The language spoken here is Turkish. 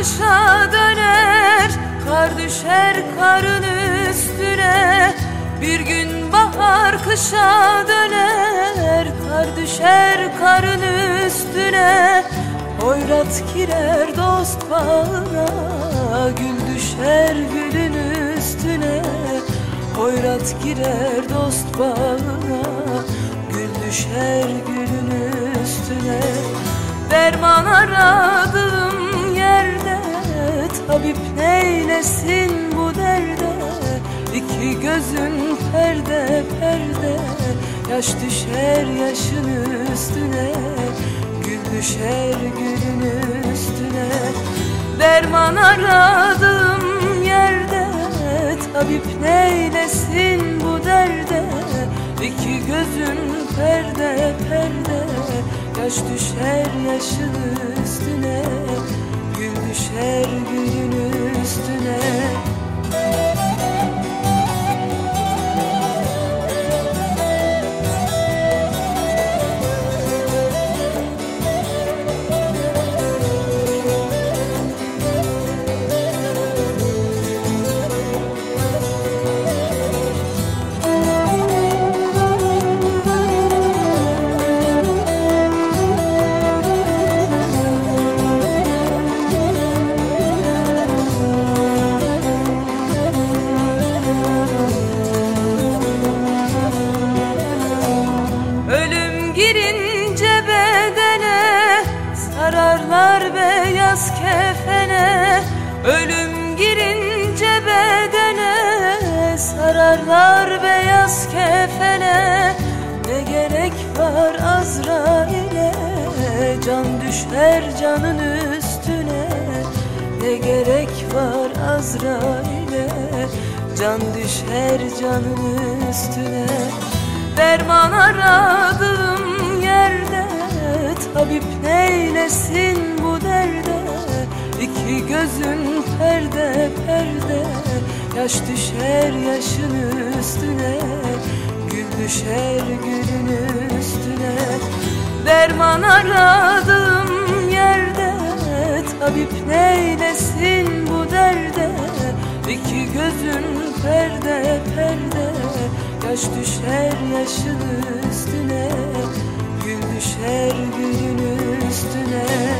kışa döner Kar düşer karın üstüne. Bir gün bahar kışa döner Kar düşer karın üstüne. Hoyrat girer dost bağına Gül düşer gülün üstüne. Hoyrat girer dost bağına Gül düşer gülün üstüne. Derman arar Tabip neylesin bu derde. İki gözün perde perde. Yaş düşer yaşın üstüne. Gül düşer gülün üstüne. Derman aradım yerde. Tabip neylesin bu derde. İki gözün perde perde. Yaş düşer yaşın üstüne. Gül düşer gülün üstüne beyaz kefene Ölüm girince bedene Sararlar beyaz kefene. Ne gerek var Azrail'e Can düşer canın üstüne. Ne gerek var Azrail'e Can düşer canın üstüne. Derman aradım yerde Tabip neylesin gözün perde perde. Yaş düşer yaşın üstüne. Gül düşer gülün üstüne. Derman aradım yerde. Tabip neylesin bu derde? İki gözün perde perde. Yaş düşer yaşın üstüne. Gül düşer gülün üstüne